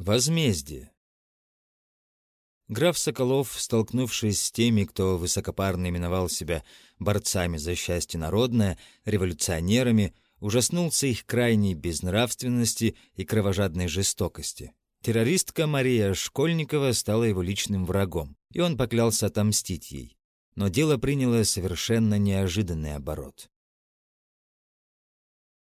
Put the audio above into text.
Возмездие. Граф Соколов, столкнувшись с теми, кто высокопарно именовал себя борцами за счастье народное, революционерами, ужаснулся их крайней безнравственности и кровожадной жестокости. Террористка Мария Школьникова стала его личным врагом, и он поклялся отомстить ей. Но дело приняло совершенно неожиданный оборот.